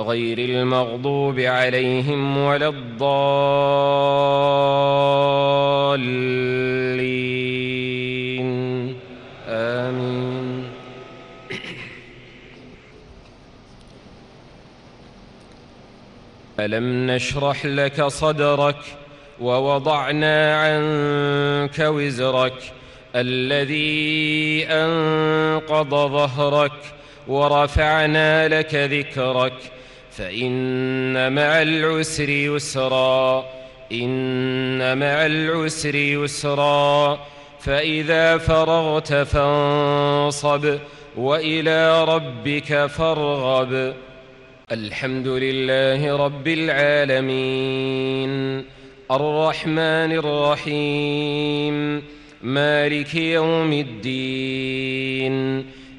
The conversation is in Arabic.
غير المغضوب عليهم ولا الضالين. آمين. ألم نشرح لك صدرك ووضعنا عنك وزرك الذي أنقض ظهرك ورفعنا لك ذكرك فإن مع العسر يسرا إن مع العسر يسرا فإذا فرغت فانصب وإلى ربك فارغب. الحمد لله رب العالمين الرحمن الرحيم مالك يوم الدين